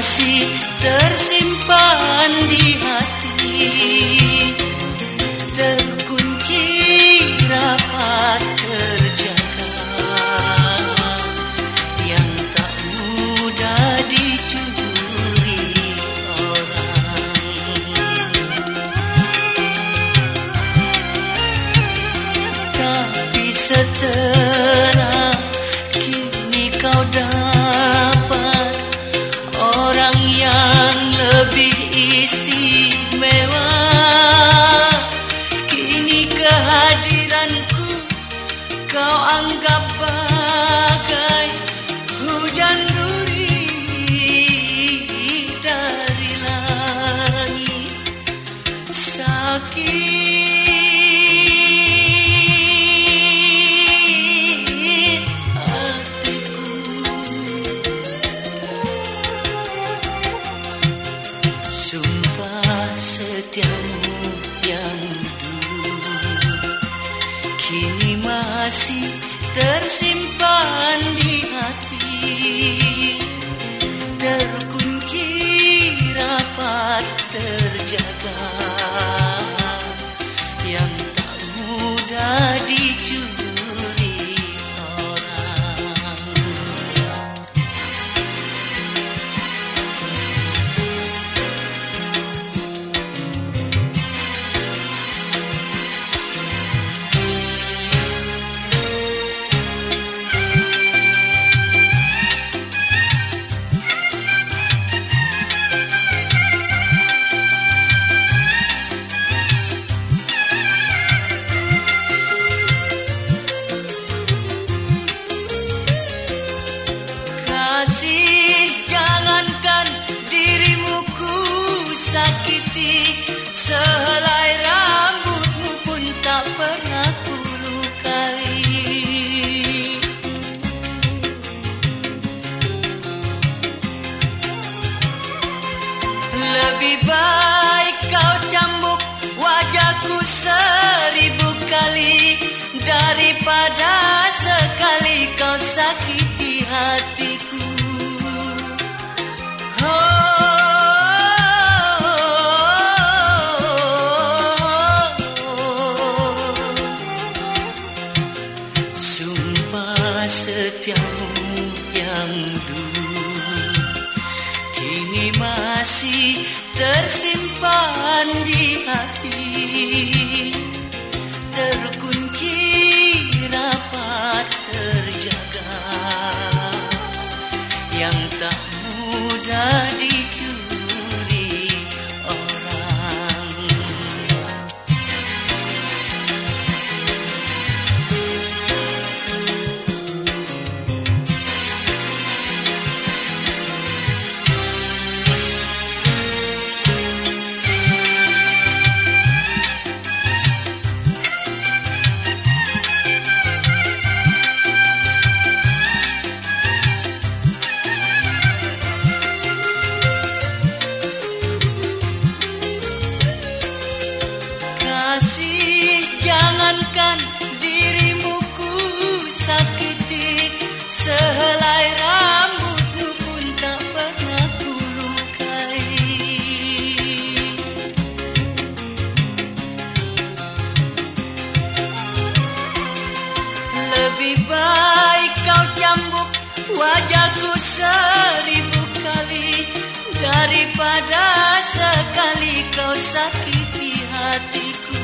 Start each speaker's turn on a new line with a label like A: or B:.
A: masih tersimpan di hati. kau anggap bagai hujan duri dari langit. Sakit kasih tersimpan di hati. Terkunci rapat terjaga. kini masih tersimpan di hati. daripada sekali kau sakiti hatiku.